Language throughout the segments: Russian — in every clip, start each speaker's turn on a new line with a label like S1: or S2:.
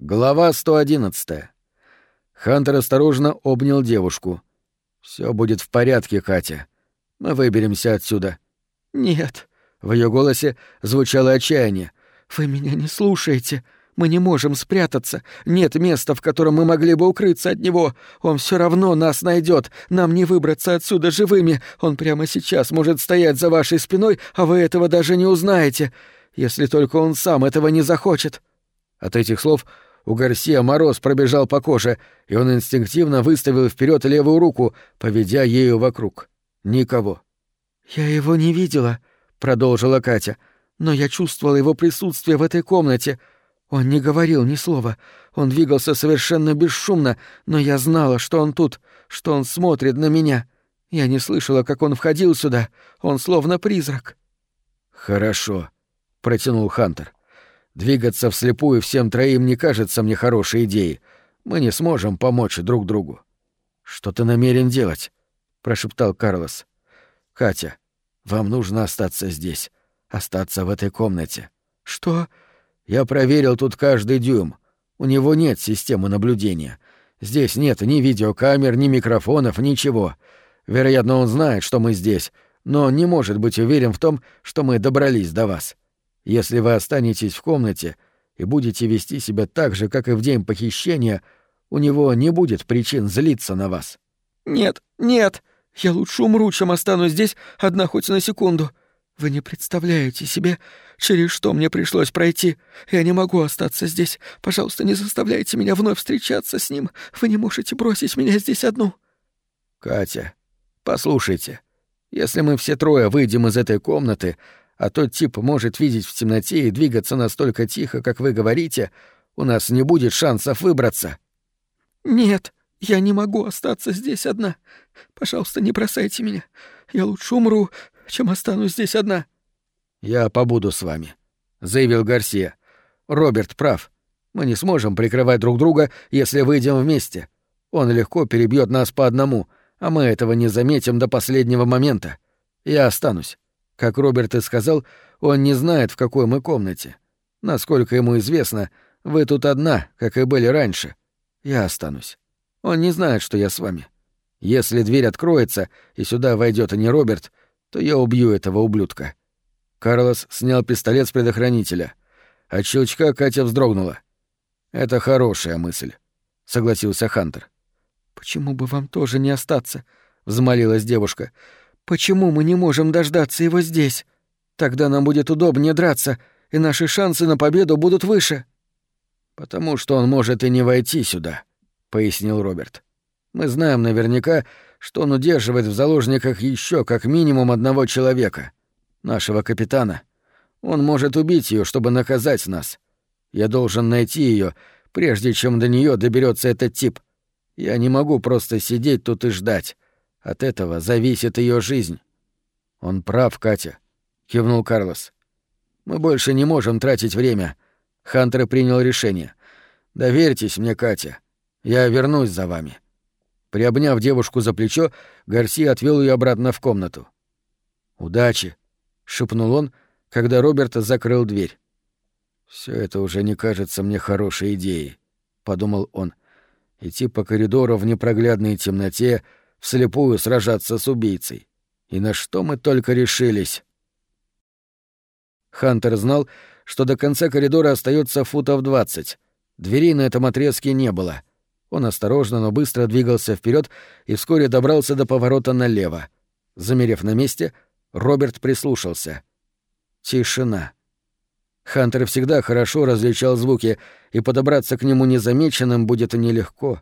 S1: Глава 111. Хантер осторожно обнял девушку. Все будет в порядке, Катя. Мы выберемся отсюда.
S2: Нет.
S1: В ее голосе звучало отчаяние.
S2: Вы меня не слушаете. Мы не можем спрятаться. Нет места, в котором мы могли бы укрыться от него. Он все равно нас найдет. Нам не выбраться отсюда живыми. Он прямо сейчас может стоять за вашей спиной, а вы этого даже не узнаете, если только он сам этого не захочет.
S1: От этих слов у Гарсия мороз пробежал по коже, и он инстинктивно выставил вперед левую руку, поведя ею вокруг. Никого.
S2: «Я его не видела», — продолжила Катя, — «но я чувствовала его присутствие в этой комнате. Он не говорил ни слова. Он двигался совершенно бесшумно, но я знала, что он тут, что он смотрит на меня. Я не слышала, как он входил сюда. Он словно призрак».
S1: «Хорошо», — протянул Хантер. Двигаться вслепую всем троим не кажется мне хорошей идеей. Мы не сможем помочь друг другу. Что ты намерен делать? прошептал Карлос. Катя, вам нужно остаться здесь, остаться в этой комнате.
S2: Что?
S1: Я проверил тут каждый дюйм. У него нет системы наблюдения. Здесь нет ни видеокамер, ни микрофонов, ничего. Вероятно, он знает, что мы здесь, но не может быть уверен в том, что мы добрались до вас. Если вы останетесь в комнате и будете вести себя так же, как и в день похищения, у него не будет причин злиться на вас.
S2: Нет, нет, я лучше умру, чем останусь здесь одна хоть на секунду. Вы не представляете себе, через что мне пришлось пройти. Я не могу остаться здесь. Пожалуйста, не заставляйте меня вновь встречаться с ним. Вы не можете бросить меня здесь одну.
S1: Катя, послушайте, если мы все трое выйдем из этой комнаты, а тот тип может видеть в темноте и двигаться настолько тихо, как вы говорите, у нас не будет шансов выбраться».
S2: «Нет, я не могу остаться здесь одна. Пожалуйста, не бросайте меня. Я лучше умру, чем останусь здесь одна».
S1: «Я побуду с вами», — заявил Гарсия. «Роберт прав. Мы не сможем прикрывать друг друга, если выйдем вместе. Он легко перебьет нас по одному, а мы этого не заметим до последнего момента. Я останусь. Как Роберт и сказал, он не знает, в какой мы комнате. Насколько ему известно, вы тут одна, как и были раньше. Я останусь. Он не знает, что я с вами. Если дверь откроется, и сюда войдет не Роберт, то я убью этого ублюдка». Карлос снял пистолет с предохранителя. От щелчка Катя вздрогнула. «Это хорошая мысль», — согласился Хантер.
S2: «Почему бы вам тоже не остаться?» — взмолилась девушка. Почему мы не можем дождаться его здесь? Тогда нам будет удобнее драться, и наши шансы на победу будут выше.
S1: Потому что он может и не войти сюда, пояснил Роберт. Мы знаем наверняка, что он удерживает в заложниках еще как минимум одного человека, нашего капитана. Он может убить ее, чтобы наказать нас. Я должен найти ее, прежде чем до нее доберется этот тип. Я не могу просто сидеть тут и ждать. От этого зависит ее жизнь. Он прав, Катя, кивнул Карлос. Мы больше не можем тратить время. Хантер принял решение. Доверьтесь мне, Катя. Я вернусь за вами. Приобняв девушку за плечо, Гарси отвел ее обратно в комнату. Удачи, шепнул он, когда Роберт закрыл дверь. Все это уже не кажется мне хорошей идеей, подумал он. Идти по коридору в непроглядной темноте, вслепую сражаться с убийцей. И на что мы только решились. Хантер знал, что до конца коридора остается футов двадцать. Дверей на этом отрезке не было. Он осторожно, но быстро двигался вперед и вскоре добрался до поворота налево. Замерев на месте, Роберт прислушался. Тишина. Хантер всегда хорошо различал звуки, и подобраться к нему незамеченным будет нелегко.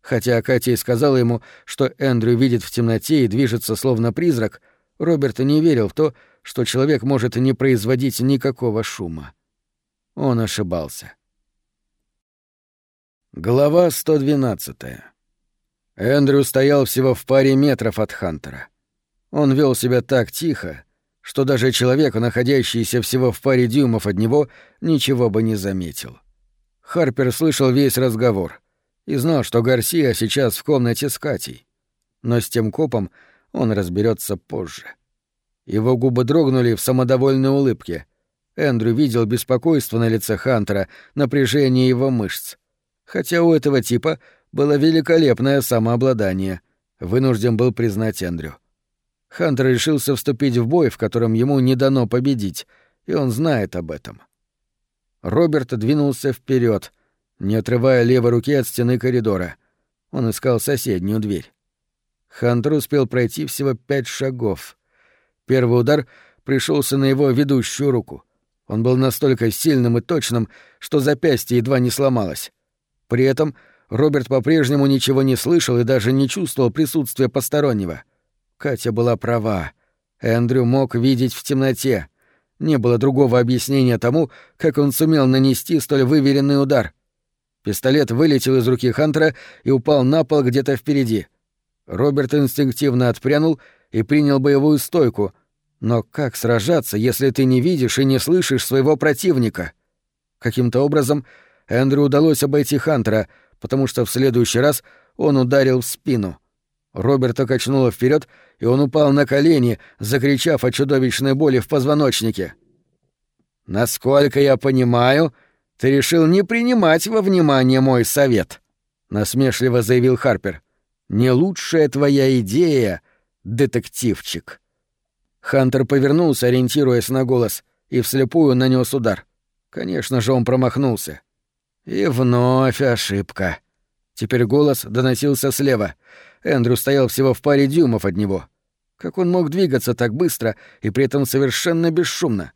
S1: Хотя Катя и сказала ему, что Эндрю видит в темноте и движется словно призрак, Роберт не верил в то, что человек может не производить никакого шума. Он ошибался. Глава 112. Эндрю стоял всего в паре метров от Хантера. Он вел себя так тихо, что даже человек, находящийся всего в паре дюймов от него, ничего бы не заметил. Харпер слышал весь разговор — и знал, что Гарсия сейчас в комнате с Катей. Но с тем копом он разберется позже. Его губы дрогнули в самодовольной улыбке. Эндрю видел беспокойство на лице Хантера, напряжение его мышц. Хотя у этого типа было великолепное самообладание, вынужден был признать Эндрю. Хантер решился вступить в бой, в котором ему не дано победить, и он знает об этом. Роберт двинулся вперед, не отрывая левой руки от стены коридора. Он искал соседнюю дверь. Хантер успел пройти всего пять шагов. Первый удар пришелся на его ведущую руку. Он был настолько сильным и точным, что запястье едва не сломалось. При этом Роберт по-прежнему ничего не слышал и даже не чувствовал присутствия постороннего. Катя была права. Эндрю мог видеть в темноте. Не было другого объяснения тому, как он сумел нанести столь выверенный удар. Пистолет вылетел из руки Хантера и упал на пол где-то впереди. Роберт инстинктивно отпрянул и принял боевую стойку. Но как сражаться, если ты не видишь и не слышишь своего противника? Каким-то образом Эндрю удалось обойти Хантера, потому что в следующий раз он ударил в спину. Роберта качнуло вперед, и он упал на колени, закричав о чудовищной боли в позвоночнике. «Насколько я понимаю, ты решил не принимать во внимание мой совет», — насмешливо заявил Харпер. «Не лучшая твоя идея, детективчик». Хантер повернулся, ориентируясь на голос, и вслепую нанес удар. Конечно же, он промахнулся. И вновь ошибка. Теперь голос доносился слева. Эндрю стоял всего в паре дюймов от него. Как он мог двигаться так быстро и при этом совершенно бесшумно?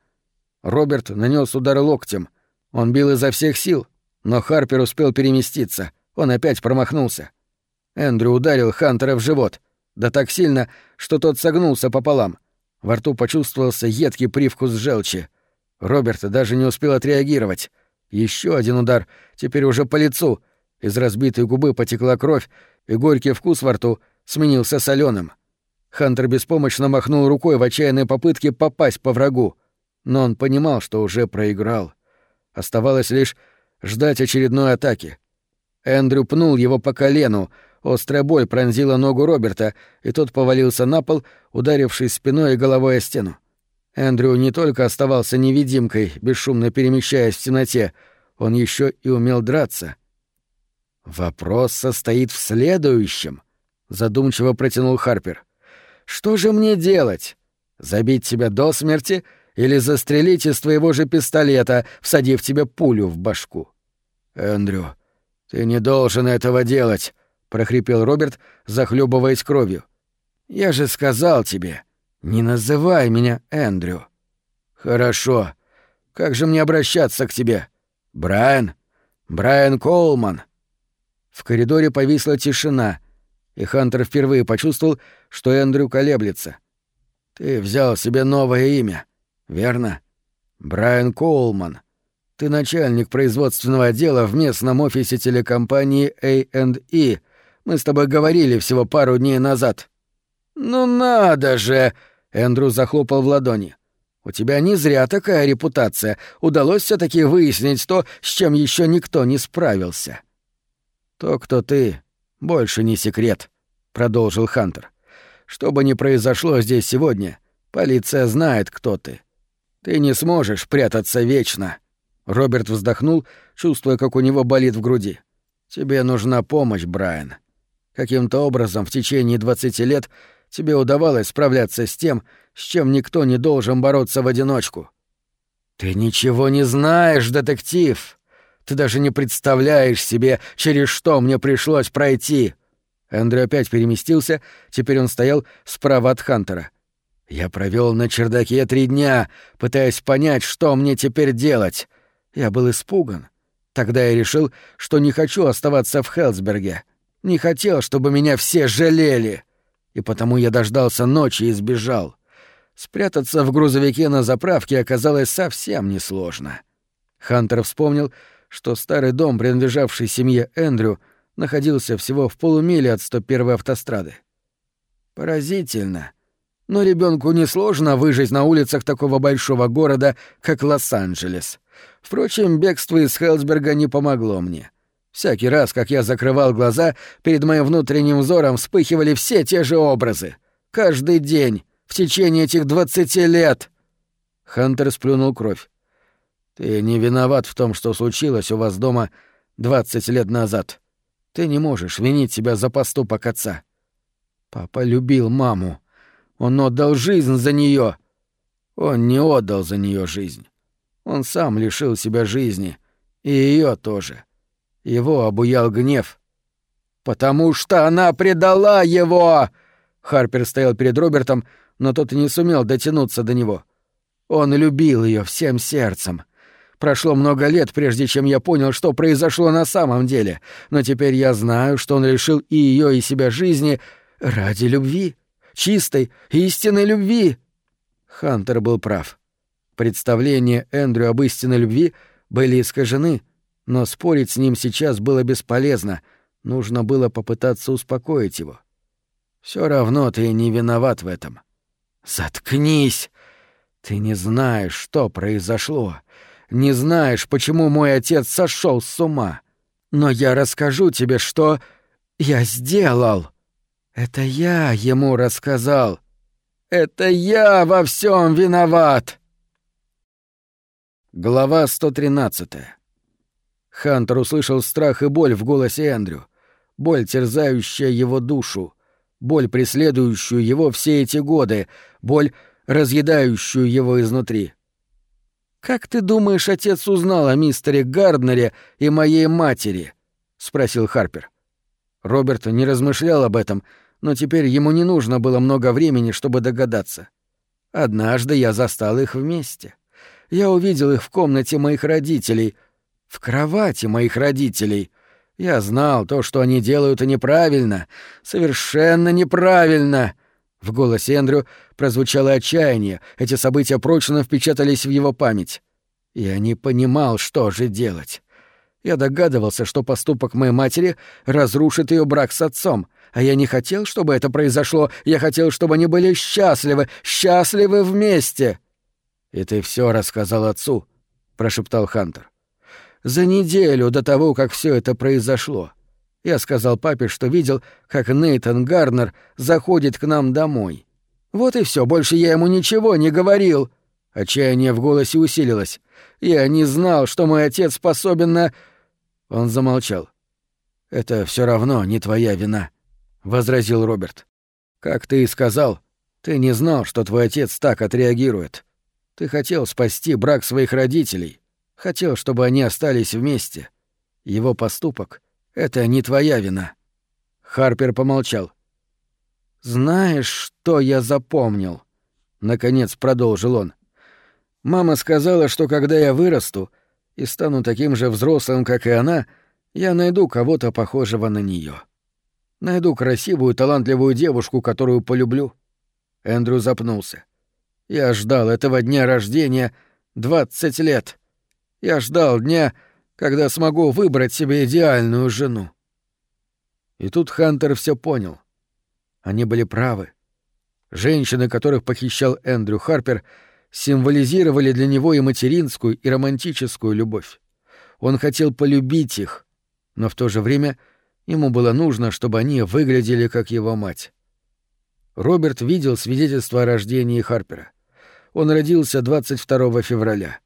S1: Роберт нанес удар локтем. Он бил изо всех сил, но Харпер успел переместиться. Он опять промахнулся. Эндрю ударил Хантера в живот. Да так сильно, что тот согнулся пополам. Во рту почувствовался едкий привкус желчи. Роберт даже не успел отреагировать. Еще один удар, теперь уже по лицу. Из разбитой губы потекла кровь, и горький вкус во рту сменился соленым. Хантер беспомощно махнул рукой в отчаянной попытке попасть по врагу. Но он понимал, что уже проиграл. Оставалось лишь ждать очередной атаки. Эндрю пнул его по колену, острая боль пронзила ногу Роберта, и тот повалился на пол, ударившись спиной и головой о стену. Эндрю не только оставался невидимкой, бесшумно перемещаясь в темноте, он еще и умел драться. «Вопрос состоит в следующем», — задумчиво протянул Харпер. «Что же мне делать? Забить тебя до смерти или застрелить из твоего же пистолета, всадив тебе пулю в башку?» «Эндрю, ты не должен этого делать», — прохрипел Роберт, захлебываясь кровью. «Я же сказал тебе, «Не называй меня Эндрю». «Хорошо. Как же мне обращаться к тебе? Брайан? Брайан Колман?» В коридоре повисла тишина, и Хантер впервые почувствовал, что Эндрю колеблется. «Ты взял себе новое имя, верно? Брайан Колман. Ты начальник производственного отдела в местном офисе телекомпании A&E. Мы с тобой говорили всего пару дней назад». «Ну надо же!» Эндрю захлопал в ладони. «У тебя не зря такая репутация. Удалось все таки выяснить то, с чем еще никто не справился». «То, кто ты, больше не секрет», — продолжил Хантер. «Что бы ни произошло здесь сегодня, полиция знает, кто ты. Ты не сможешь прятаться вечно». Роберт вздохнул, чувствуя, как у него болит в груди. «Тебе нужна помощь, Брайан. Каким-то образом в течение двадцати лет тебе удавалось справляться с тем, с чем никто не должен бороться в одиночку. Ты ничего не знаешь, детектив. Ты даже не представляешь себе, через что мне пришлось пройти. Эндрю опять переместился, теперь он стоял справа от Хантера. Я провел на чердаке три дня, пытаясь понять, что мне теперь делать. Я был испуган. Тогда я решил, что не хочу оставаться в Хелсберге. Не хотел, чтобы меня все жалели и потому я дождался ночи и сбежал. Спрятаться в грузовике на заправке оказалось совсем несложно. Хантер вспомнил, что старый дом, принадлежавший семье Эндрю, находился всего в полумиле от 101-й автострады. Поразительно. Но ребенку несложно выжить на улицах такого большого города, как Лос-Анджелес. Впрочем, бегство из Хелсберга не помогло мне. Всякий раз, как я закрывал глаза, перед моим внутренним взором вспыхивали все те же образы. Каждый день, в течение этих двадцати лет. Хантер сплюнул кровь. Ты не виноват в том, что случилось у вас дома двадцать лет назад. Ты не можешь винить себя за поступок отца. Папа любил маму. Он отдал жизнь за нее. Он не отдал за нее жизнь. Он сам лишил себя жизни. И ее тоже. Его обуял гнев. «Потому что она предала его!» Харпер стоял перед Робертом, но тот не сумел дотянуться до него. Он любил ее всем сердцем. Прошло много лет, прежде чем я понял, что произошло на самом деле, но теперь я знаю, что он решил и ее, и себя жизни ради любви, чистой, истинной любви. Хантер был прав. Представления Эндрю об истинной любви были искажены, но спорить с ним сейчас было бесполезно, нужно было попытаться успокоить его. Все равно ты не виноват в этом. Заткнись! Ты не знаешь, что произошло. Не знаешь, почему мой отец сошел с ума. Но я расскажу тебе, что я сделал. Это я ему рассказал. Это я во всем виноват. Глава 113. Хантер услышал страх и боль в голосе Эндрю. Боль, терзающая его душу. Боль, преследующую его все эти годы. Боль, разъедающую его изнутри. «Как ты думаешь, отец узнал о мистере Гарднере и моей матери?» — спросил Харпер. Роберт не размышлял об этом, но теперь ему не нужно было много времени, чтобы догадаться. Однажды я застал их вместе. Я увидел их в комнате моих родителей, в кровати моих родителей. Я знал, то, что они делают, неправильно, совершенно неправильно. В голосе Эндрю прозвучало отчаяние, эти события прочно впечатались в его память. Я не понимал, что же делать. Я догадывался, что поступок моей матери разрушит ее брак с отцом, а я не хотел, чтобы это произошло, я хотел, чтобы они были счастливы, счастливы вместе. «И ты все рассказал отцу», — прошептал Хантер. «За неделю до того, как все это произошло. Я сказал папе, что видел, как Нейтан Гарнер заходит к нам домой. Вот и все, больше я ему ничего не говорил». Отчаяние в голосе усилилось. «Я не знал, что мой отец способен на...» Он замолчал. «Это все равно не твоя вина», — возразил Роберт. «Как ты и сказал, ты не знал, что твой отец так отреагирует. Ты хотел спасти брак своих родителей, хотел, чтобы они остались вместе. Его поступок — это не твоя вина». Харпер помолчал. «Знаешь, что я запомнил?» — наконец продолжил он. «Мама сказала, что когда я вырасту и стану таким же взрослым, как и она, я найду кого-то похожего на нее. Найду красивую, талантливую девушку, которую полюблю». Эндрю запнулся. Я ждал этого дня рождения двадцать лет. Я ждал дня, когда смогу выбрать себе идеальную жену. И тут Хантер все понял. Они были правы. Женщины, которых похищал Эндрю Харпер, символизировали для него и материнскую, и романтическую любовь. Он хотел полюбить их, но в то же время ему было нужно, чтобы они выглядели как его мать. Роберт видел свидетельство о рождении Харпера. Он родился 22 февраля.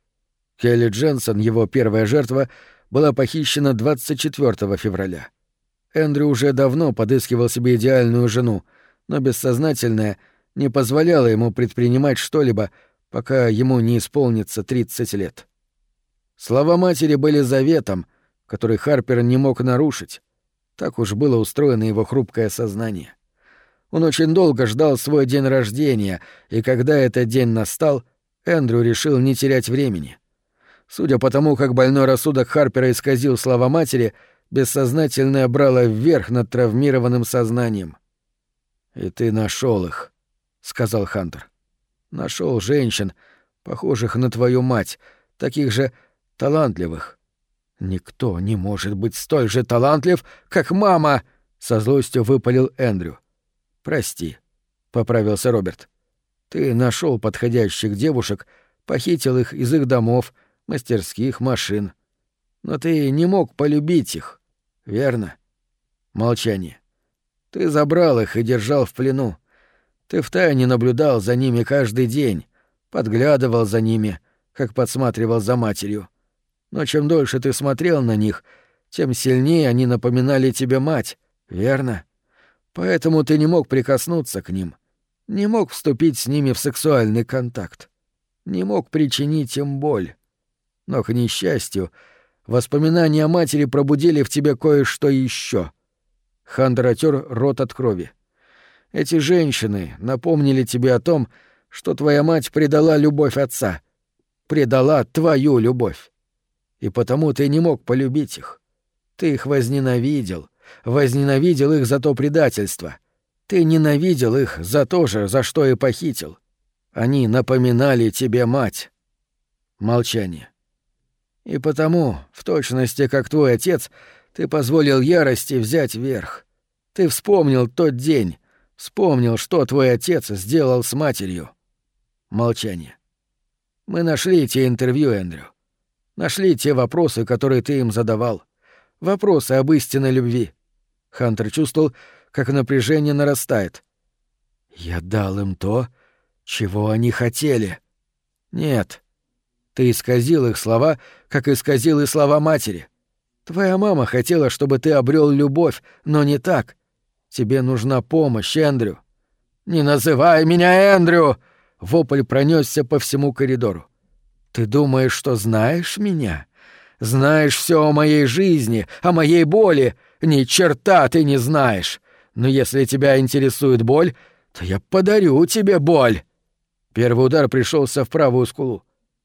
S1: Келли Дженсон, его первая жертва, была похищена 24 февраля. Эндрю уже давно подыскивал себе идеальную жену, но бессознательное не позволяло ему предпринимать что-либо, пока ему не исполнится 30 лет. Слова матери были заветом, который Харпер не мог нарушить. Так уж было устроено его хрупкое сознание. Он очень долго ждал свой день рождения, и когда этот день настал, Эндрю решил не терять времени. Судя по тому, как больной рассудок Харпера исказил слова матери, бессознательное брало вверх над травмированным сознанием. «И ты нашел их», — сказал Хантер. Нашел женщин, похожих на твою мать, таких же талантливых. Никто не может быть столь же талантлив, как мама, со злостью выпалил Эндрю. «Прости», — поправился Роберт. «Ты нашел подходящих девушек, похитил их из их домов, мастерских, машин. Но ты не мог полюбить их, верно?» Молчание. «Ты забрал их и держал в плену. Ты втайне наблюдал за ними каждый день, подглядывал за ними, как подсматривал за матерью. Но чем дольше ты смотрел на них, тем сильнее они напоминали тебе мать, верно? Поэтому ты не мог прикоснуться к ним, не мог вступить с ними в сексуальный контакт, не мог причинить им боль. Но, к несчастью, воспоминания о матери пробудили в тебе кое-что еще. Хандер отер рот от крови. Эти женщины напомнили тебе о том, что твоя мать предала любовь отца, предала твою любовь. И потому ты не мог полюбить их. Ты их возненавидел, возненавидел их за то предательство. Ты ненавидел их за то же, за что и похитил. Они напоминали тебе мать. Молчание. И потому, в точности как твой отец, ты позволил ярости взять верх. Ты вспомнил тот день, вспомнил, что твой отец сделал с матерью. Молчание. Мы нашли те интервью, Эндрю. Нашли те вопросы, которые ты им задавал. Вопросы об истинной любви. Хантер чувствовал, как напряжение нарастает. Я дал им то, чего они хотели. Нет. Ты исказил их слова, как исказил и слова матери. Твоя мама хотела, чтобы ты обрел любовь, но не так. Тебе нужна помощь, Эндрю. Не называй меня Эндрю! Вопль пронесся по всему коридору. Ты думаешь, что знаешь меня? Знаешь все о моей жизни, о моей боли? Ни черта ты не знаешь. Но если тебя интересует боль, то я подарю тебе боль. Первый удар пришелся в правую скулу.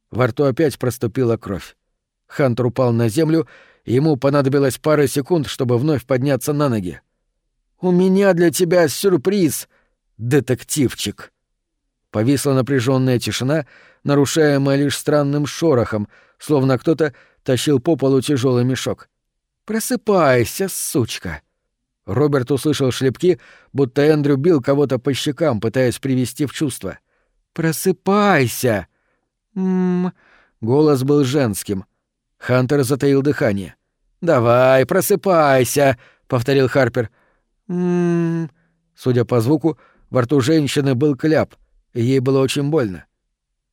S1: Во рту опять проступила кровь. Хантер упал на землю, и ему понадобилось пара секунд, чтобы вновь подняться на ноги. «У меня для тебя сюрприз, детективчик!» Повисла напряженная тишина, нарушаемая лишь странным шорохом, словно кто-то тащил по полу тяжелый мешок. «Просыпайся, сучка!» Роберт услышал шлепки, будто Эндрю бил кого-то по щекам, пытаясь привести в чувство. «Просыпайся!» «М-м-м...» Голос был женским. Хантер затаил дыхание. «Давай, просыпайся!» — повторил Харпер. «М-м-м...» Судя по звуку, во рту женщины был кляп, и ей было очень больно.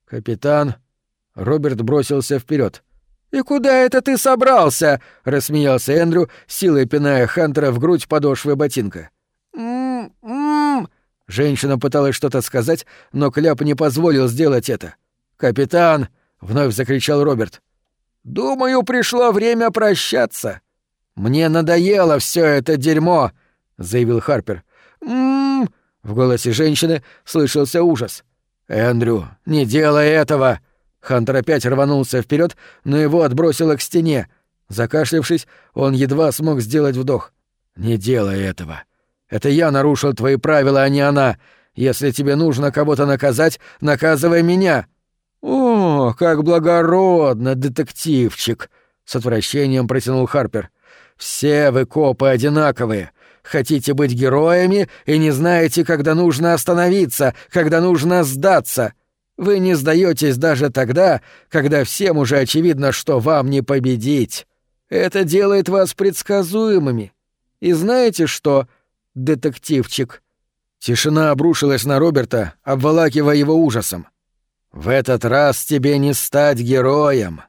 S1: «Капитан...» Роберт бросился вперед. «И куда это ты собрался?» — рассмеялся Эндрю, силой пиная Хантера в грудь подошвы ботинка. «М-м-м...» Женщина пыталась что-то сказать, но Кляп не позволил сделать это. «Капитан!» — вновь закричал Роберт. «Думаю, пришло время прощаться. Мне надоело все это дерьмо!» — заявил Харпер. «М-м-м...» В голосе женщины слышался ужас. «Эндрю, не делай этого!» Хантер опять рванулся вперед, но его отбросило к стене. Закашлявшись, он едва смог сделать вдох. «Не делай этого. Это я нарушил твои правила, а не она. Если тебе нужно кого-то наказать, наказывай меня». «О, как благородно, детективчик!» — с отвращением протянул Харпер. «Все вы копы одинаковые. Хотите быть героями и не знаете, когда нужно остановиться, когда нужно сдаться. Вы не сдаетесь даже тогда, когда всем уже очевидно, что вам не победить. Это делает вас предсказуемыми. И знаете что, детективчик?» Тишина обрушилась на Роберта, обволакивая его ужасом. «В этот раз тебе не стать героем!»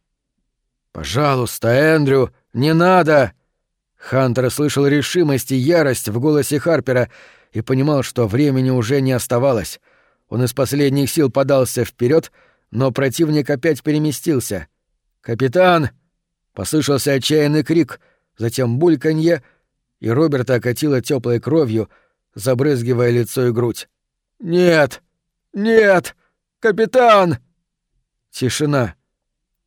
S1: «Пожалуйста, Эндрю, не надо!» Хантер слышал решимость и ярость в голосе Харпера и понимал, что времени уже не оставалось. Он из последних сил подался вперед, но противник опять переместился. «Капитан!» — послышался отчаянный крик, затем бульканье, и Роберта окатило теплой кровью, забрызгивая лицо и грудь. «Нет! Нет! Капитан!» Тишина.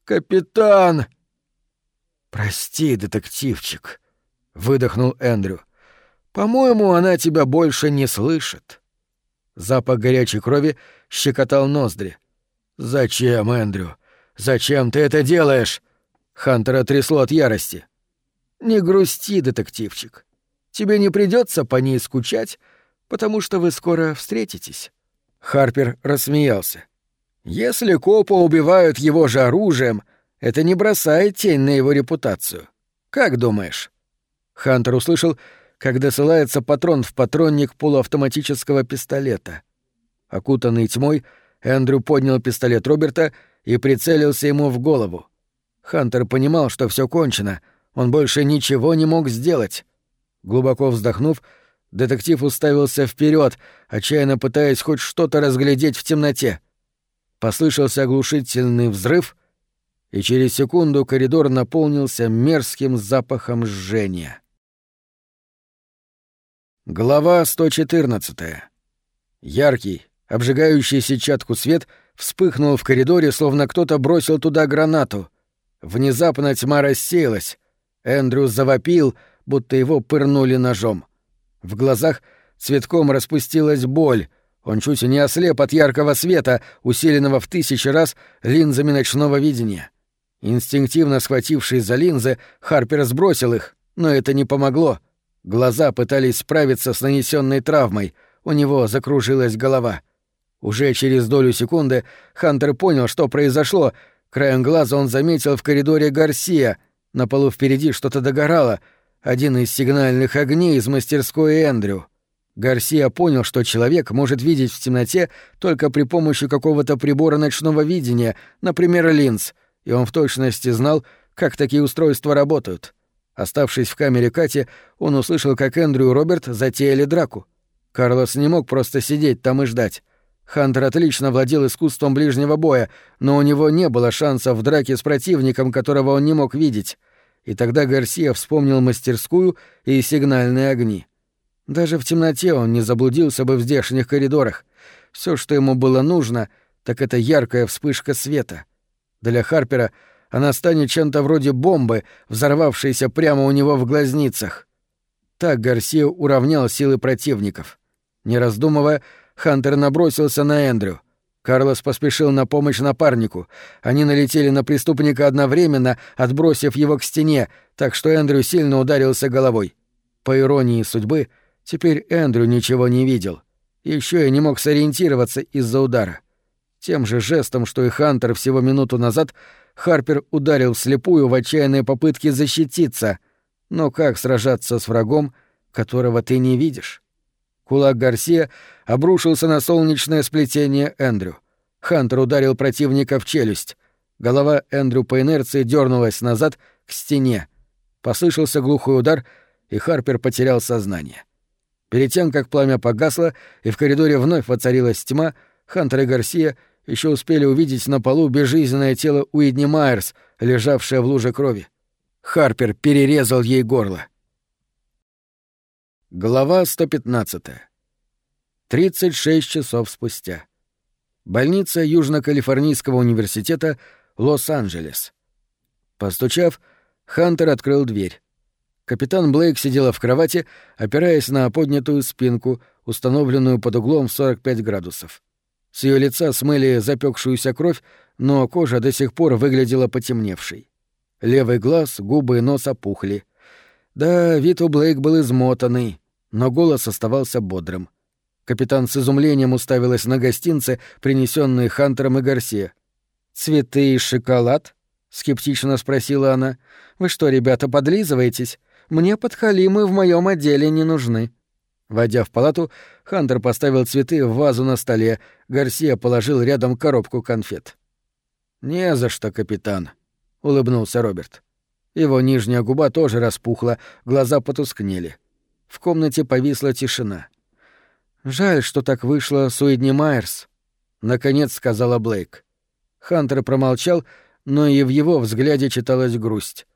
S1: «Капитан!» «Прости, детективчик», — выдохнул Эндрю. «По-моему, она тебя больше не слышит». Запах горячей крови щекотал ноздри. «Зачем, Эндрю? Зачем ты это делаешь?» Хантера трясло от ярости. «Не грусти, детективчик. Тебе не придется по ней скучать, потому что вы скоро встретитесь». Харпер рассмеялся. «Если копа убивают его же оружием, это не бросает тень на его репутацию. Как думаешь?» Хантер услышал, как досылается патрон в патронник полуавтоматического пистолета. Окутанный тьмой, Эндрю поднял пистолет Роберта и прицелился ему в голову. Хантер понимал, что все кончено, он больше ничего не мог сделать. Глубоко вздохнув, детектив уставился вперед, отчаянно пытаясь хоть что-то разглядеть в темноте. Послышался оглушительный взрыв, и через секунду коридор наполнился мерзким запахом жжения. Глава 114. Яркий, обжигающий сетчатку свет вспыхнул в коридоре, словно кто-то бросил туда гранату. Внезапно тьма рассеялась. Эндрю завопил, будто его пырнули ножом. В глазах цветком распустилась боль. Он чуть не ослеп от яркого света, усиленного в тысячи раз линзами ночного видения. Инстинктивно схватившись за линзы, Харпер сбросил их, но это не помогло — Глаза пытались справиться с нанесенной травмой, у него закружилась голова. Уже через долю секунды Хантер понял, что произошло. Краем глаза он заметил в коридоре Гарсия. На полу впереди что-то догорало. Один из сигнальных огней из мастерской Эндрю. Гарсия понял, что человек может видеть в темноте только при помощи какого-то прибора ночного видения, например, линз, и он в точности знал, как такие устройства работают. Оставшись в камере Кати, он услышал, как Эндрю и Роберт затеяли драку. Карлос не мог просто сидеть там и ждать. Хантер отлично владел искусством ближнего боя, но у него не было шансов в драке с противником, которого он не мог видеть. И тогда Гарсия вспомнил мастерскую и сигнальные огни. Даже в темноте он не заблудился бы в здешних коридорах. Все, что ему было нужно, так это яркая вспышка света. Для Харпера — она станет чем-то вроде бомбы, взорвавшейся прямо у него в глазницах. Так Гарсия уравнял силы противников. Не раздумывая, Хантер набросился на Эндрю. Карлос поспешил на помощь напарнику. Они налетели на преступника одновременно, отбросив его к стене, так что Эндрю сильно ударился головой. По иронии судьбы, теперь Эндрю ничего не видел. Еще и не мог сориентироваться из-за удара. Тем же жестом, что и Хантер всего минуту назад, Харпер ударил вслепую в отчаянной попытке защититься. Но как сражаться с врагом, которого ты не видишь? Кулак Гарсия обрушился на солнечное сплетение Эндрю. Хантер ударил противника в челюсть. Голова Эндрю по инерции дернулась назад к стене. Послышался глухой удар, и Харпер потерял сознание. Перед тем, как пламя погасло и в коридоре вновь воцарилась тьма, Хантер и Гарсия — еще успели увидеть на полу безжизненное тело Уидни Майерс, лежавшее в луже крови. Харпер перерезал ей горло. Глава 115. 36 часов спустя. Больница Южно-Калифорнийского университета, Лос-Анджелес. Постучав, Хантер открыл дверь. Капитан Блейк сидела в кровати, опираясь на поднятую спинку, установленную под углом в 45 градусов. С ее лица смыли запекшуюся кровь, но кожа до сих пор выглядела потемневшей. Левый глаз, губы и нос опухли. Да, вид у Блейк был измотанный, но голос оставался бодрым. Капитан с изумлением уставилась на гостинцы, принесенные Хантером и Гарсия. «Цветы и шоколад?» — скептично спросила она. «Вы что, ребята, подлизываетесь? Мне подхалимы в моем отделе не нужны». Войдя в палату, Хантер поставил цветы в вазу на столе, Гарсия положил рядом коробку конфет. «Не за что, капитан», — улыбнулся Роберт. Его нижняя губа тоже распухла, глаза потускнели. В комнате повисла тишина. «Жаль, что так вышло с Уидни Майерс», — наконец сказала Блейк. Хантер промолчал, но и в его взгляде читалась грусть.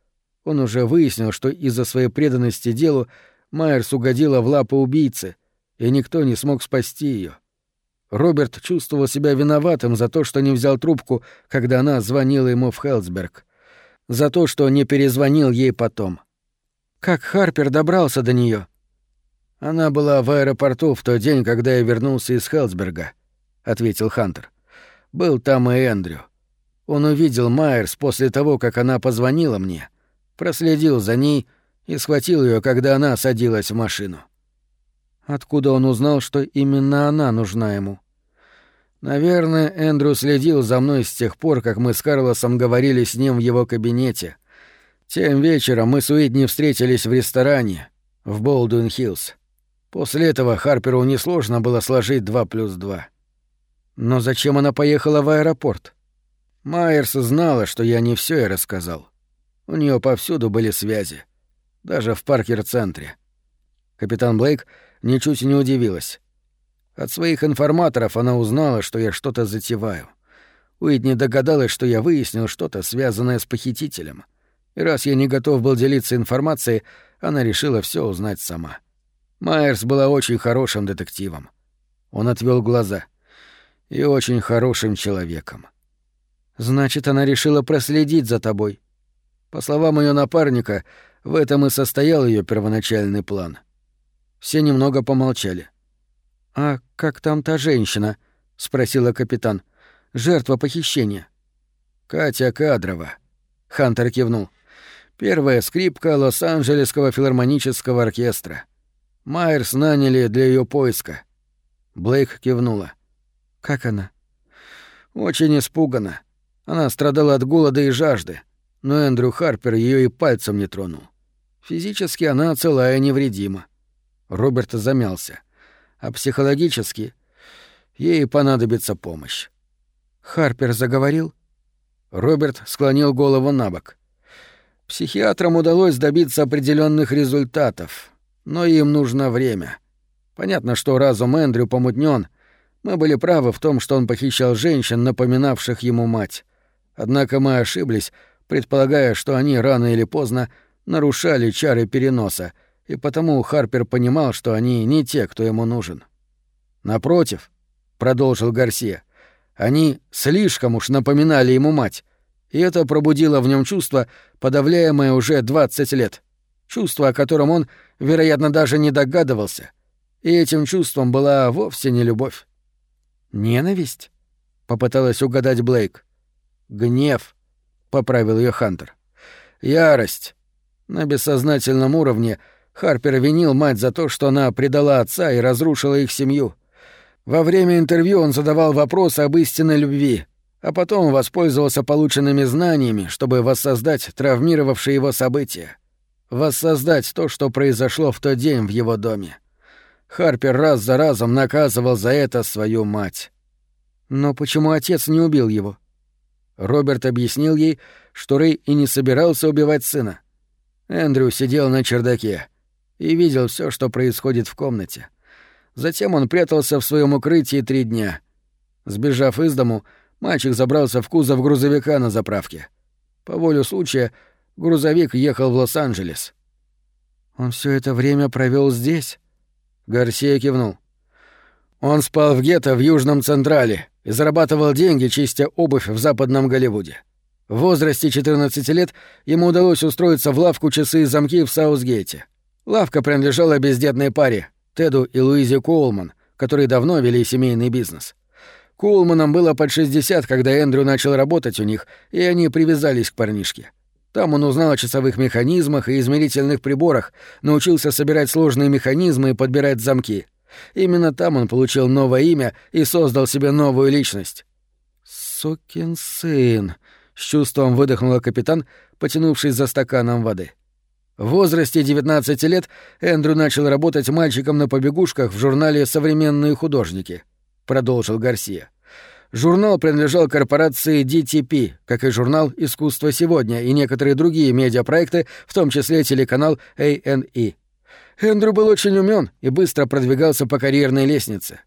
S1: Он уже выяснил, что из-за своей преданности делу Майерс угодила в лапы убийцы, и никто не смог спасти ее. Роберт чувствовал себя виноватым за то, что не взял трубку, когда она звонила ему в Хелсберг. За то, что не перезвонил ей потом. Как Харпер добрался до нее? Она была в аэропорту в тот день, когда я вернулся из Хелсберга, ответил Хантер. Был там и Эндрю. Он увидел Майерс после того, как она позвонила мне, проследил за ней и схватил ее, когда она садилась в машину. Откуда он узнал, что именно она нужна ему? Наверное, Эндрю следил за мной с тех пор, как мы с Карлосом говорили с ним в его кабинете. Тем вечером мы с Уитни встретились в ресторане в Болдуин-Хиллз. После этого Харперу несложно было сложить два плюс два. Но зачем она поехала в аэропорт? Майерс знала, что я не все ей рассказал. У нее повсюду были связи. Даже в Паркер-центре. Капитан Блейк ничуть не удивилась. От своих информаторов она узнала, что я что-то затеваю. Уитни догадалась, что я выяснил что-то, связанное с похитителем. И раз я не готов был делиться информацией, она решила все узнать сама. Майерс была очень хорошим детективом. Он отвел глаза. И очень хорошим человеком.
S2: Значит, она решила проследить за тобой.
S1: По словам ее напарника, в этом и состоял ее первоначальный план. Все немного помолчали.
S2: «А как там та женщина?» — спросила капитан. «Жертва похищения».
S1: «Катя Кадрова». Хантер кивнул. «Первая скрипка Лос-Анджелесского филармонического оркестра. Майерс наняли для ее поиска». Блейк кивнула.
S2: «Как она?»
S1: «Очень испугана. Она страдала от голода и жажды, но Эндрю Харпер ее и пальцем не тронул. Физически она целая невредима». Роберт замялся а психологически ей понадобится помощь.
S2: Харпер заговорил.
S1: Роберт склонил голову на бок. Психиатрам удалось добиться определенных результатов, но им нужно время. Понятно, что разум Эндрю помутнен. Мы были правы в том, что он похищал женщин, напоминавших ему мать. Однако мы ошиблись, предполагая, что они рано или поздно нарушали чары переноса — и потому Харпер понимал, что они не те, кто ему нужен. Напротив, продолжил Гарсия, они слишком уж напоминали ему мать, и это пробудило в нем чувство, подавляемое уже 20 лет. Чувство, о котором он, вероятно, даже не догадывался. И этим чувством была вовсе не любовь.
S2: «Ненависть?» — попыталась угадать Блейк.
S1: «Гнев», — поправил ее Хантер. «Ярость. На бессознательном уровне — Харпер винил мать за то, что она предала отца и разрушила их семью. Во время интервью он задавал вопросы об истинной любви, а потом воспользовался полученными знаниями, чтобы воссоздать травмировавшие его события. Воссоздать то, что произошло в тот день в его доме. Харпер раз за разом наказывал за это свою мать.
S2: Но почему отец не убил его?
S1: Роберт объяснил ей, что Рэй и не собирался убивать сына. Эндрю сидел на чердаке и видел все, что происходит в комнате. Затем он прятался в своем укрытии три дня. Сбежав из дому, мальчик забрался в кузов грузовика на заправке. По воле случая грузовик ехал в Лос-Анджелес.
S2: «Он все это время провел здесь?»
S1: Гарсия кивнул. Он спал в гетто в Южном Централе и зарабатывал деньги, чистя обувь в Западном Голливуде. В возрасте 14 лет ему удалось устроиться в лавку часы и замки в Саусгейте. Лавка принадлежала бездетной паре, Теду и Луизе Коулман, которые давно вели семейный бизнес. Коулманам было под 60, когда Эндрю начал работать у них, и они привязались к парнишке. Там он узнал о часовых механизмах и измерительных приборах, научился собирать сложные механизмы и подбирать замки. Именно там он получил новое имя и создал себе новую личность.
S2: «Сукин сын», — с чувством выдохнула капитан, потянувшись за стаканом воды.
S1: — в возрасте 19 лет Эндрю начал работать мальчиком на побегушках в журнале «Современные художники», — продолжил Гарсия. Журнал принадлежал корпорации DTP, как и журнал «Искусство сегодня» и некоторые другие медиапроекты, в том числе телеканал A&E. Эндрю был очень умен и быстро продвигался по карьерной лестнице.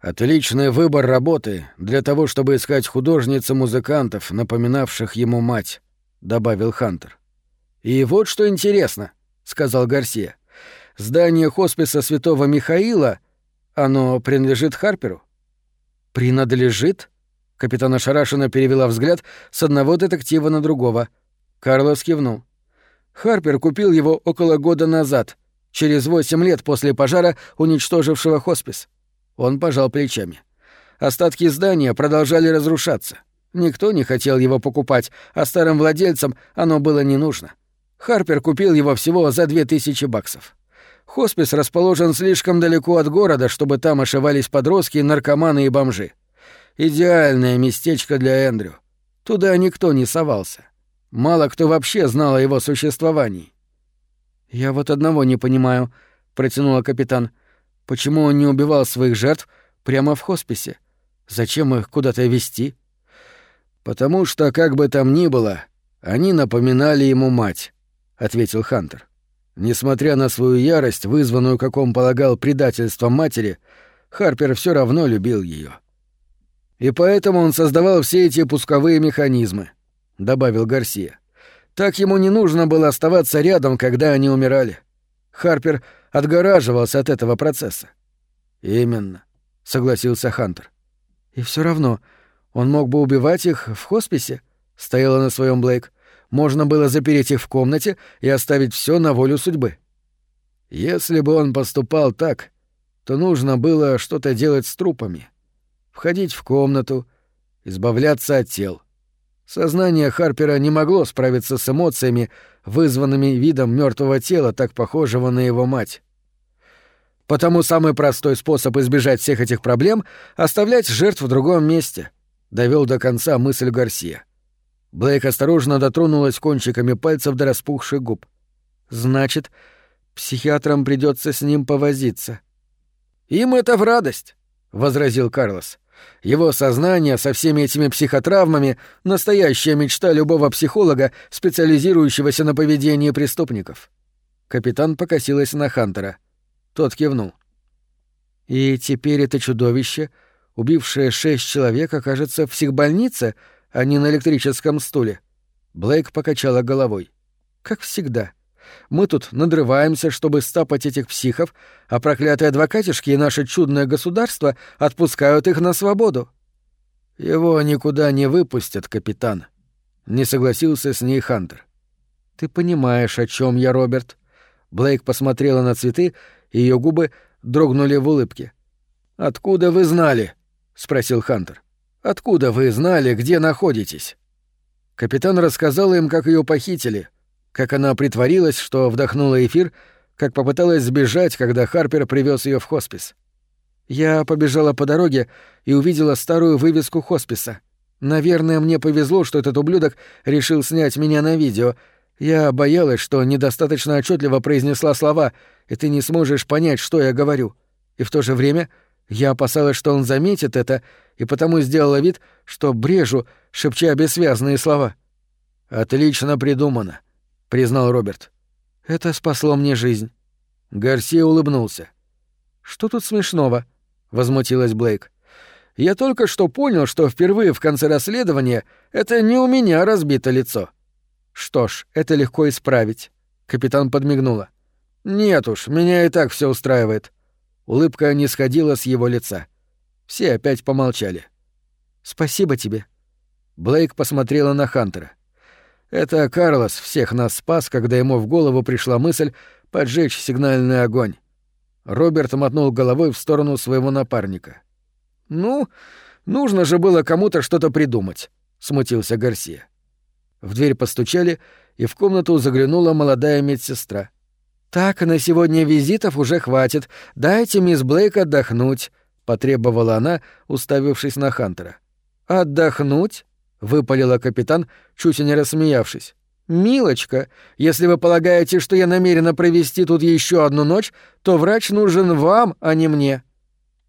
S1: Отличный выбор работы для того, чтобы искать художниц и музыкантов, напоминавших ему мать, добавил Хантер. «И вот что интересно», — сказал Гарсия. «Здание хосписа святого Михаила, оно принадлежит Харперу?»
S2: «Принадлежит?» — капитан ошарашенно перевела взгляд с одного детектива на другого.
S1: Карлос кивнул. «Харпер купил его около года назад, через восемь лет после пожара, уничтожившего хоспис». Он пожал плечами. Остатки здания продолжали разрушаться. Никто не хотел его покупать, а старым владельцам оно было не нужно. Харпер купил его всего за две тысячи баксов. Хоспис расположен слишком далеко от города, чтобы там ошивались подростки, наркоманы и бомжи. Идеальное местечко для Эндрю. Туда никто не совался. Мало кто вообще знал о его существовании.
S2: «Я вот одного не понимаю», — протянула капитан. «Почему он не убивал своих жертв прямо в хосписе? Зачем их куда-то вести?»
S1: Потому что, как бы там ни было, они напоминали ему мать, ответил Хантер. Несмотря на свою ярость, вызванную, как он полагал, предательством матери, Харпер все равно любил ее. И поэтому он создавал все эти пусковые механизмы, добавил Гарсия. Так ему не нужно было оставаться рядом, когда они умирали. Харпер отгораживался от этого процесса. Именно, согласился Хантер. И все равно он мог бы убивать их в хосписе, стояла на своем Блейк. Можно было запереть их в комнате и оставить все на волю судьбы. Если бы он поступал так, то нужно было что-то делать с трупами. Входить в комнату, избавляться от тел. Сознание Харпера не могло справиться с эмоциями, вызванными видом мертвого тела, так похожего на его мать. Потому самый простой способ избежать всех этих проблем — оставлять жертв в другом месте, — довел до конца мысль Гарсия. Блейк осторожно дотронулась кончиками пальцев до распухших губ. «Значит, психиатрам придется с ним повозиться». «Им это в радость», — возразил Карлос. «Его сознание со всеми этими психотравмами — настоящая мечта любого психолога, специализирующегося на поведении преступников». Капитан покосилась на Хантера — тот кивнул. «И теперь это чудовище, убившее шесть человек, окажется в психбольнице, а не на электрическом стуле?» Блейк покачала головой. «Как всегда. Мы тут надрываемся, чтобы стапать этих психов, а проклятые адвокатишки и наше чудное государство отпускают их на свободу». «Его никуда не выпустят, капитан», — не согласился с ней Хантер. «Ты понимаешь, о чем я, Роберт?» Блейк посмотрела на цветы ее губы дрогнули в улыбке. «Откуда вы знали?» — спросил Хантер. «Откуда вы знали, где находитесь?» Капитан рассказал им, как ее похитили, как она притворилась, что вдохнула эфир, как попыталась сбежать, когда Харпер привез ее в хоспис. Я побежала по дороге и увидела старую вывеску хосписа. Наверное, мне повезло, что этот ублюдок решил снять меня на видео, я боялась, что недостаточно отчетливо произнесла слова, и ты не сможешь понять, что я говорю. И в то же время я опасалась, что он заметит это, и потому сделала вид, что брежу, шепча бессвязные слова. «Отлично придумано», — признал Роберт. «Это спасло мне жизнь». Гарсия улыбнулся. «Что тут смешного?» — возмутилась Блейк. «Я только что понял, что впервые в конце расследования это не у меня разбито лицо». Что ж, это легко исправить. Капитан подмигнула. Нет уж, меня и так все устраивает. Улыбка не сходила с его лица. Все опять помолчали. Спасибо тебе. Блейк посмотрела на Хантера. Это Карлос всех нас спас, когда ему в голову пришла мысль поджечь сигнальный огонь. Роберт мотнул головой в сторону своего напарника. «Ну, нужно же было кому-то что-то придумать», — смутился Гарсия. В дверь постучали, и в комнату заглянула молодая медсестра. «Так, на сегодня визитов уже хватит. Дайте мисс Блейк отдохнуть», — потребовала она, уставившись на Хантера. «Отдохнуть?» — выпалила капитан, чуть не рассмеявшись. «Милочка, если вы полагаете, что я намерена провести тут еще одну ночь, то врач нужен вам, а не мне».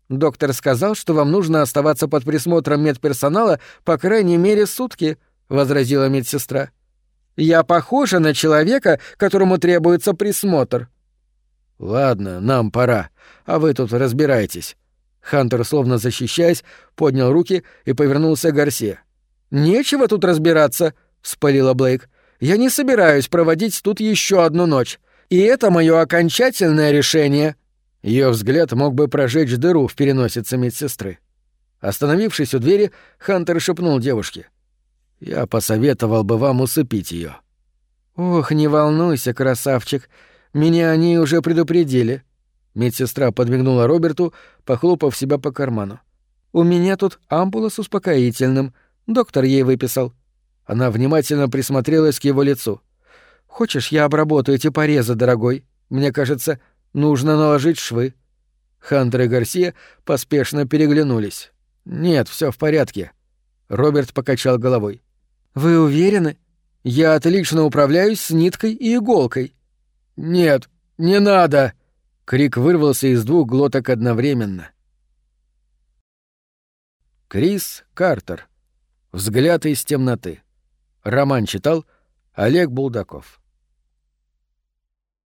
S1: Доктор сказал, что вам нужно оставаться под присмотром медперсонала по крайней мере сутки, возразила медсестра. Я похожа на человека, которому требуется присмотр. Ладно, нам пора, а вы тут разбирайтесь. Хантер, словно защищаясь, поднял руки и повернулся к Гарсе. Нечего тут разбираться, вспылила Блейк. Я не собираюсь проводить тут еще одну ночь. И это мое окончательное решение. Ее взгляд мог бы прожечь дыру в переносице медсестры. Остановившись у двери, Хантер шепнул девушке. Я посоветовал бы вам усыпить ее. Ох, не волнуйся, красавчик. Меня они уже предупредили. Медсестра подмигнула Роберту, похлопав себя по карману. У меня тут ампула с успокоительным. Доктор ей выписал. Она внимательно присмотрелась к его лицу. Хочешь, я обработаю эти порезы, дорогой? Мне кажется, нужно наложить швы. Хантер и Гарсия поспешно переглянулись. Нет, все в порядке. Роберт покачал головой. «Вы уверены? Я отлично управляюсь с ниткой и иголкой». «Нет, не надо!» — крик вырвался из двух глоток одновременно. Крис Картер. Взгляд из темноты. Роман читал Олег Булдаков.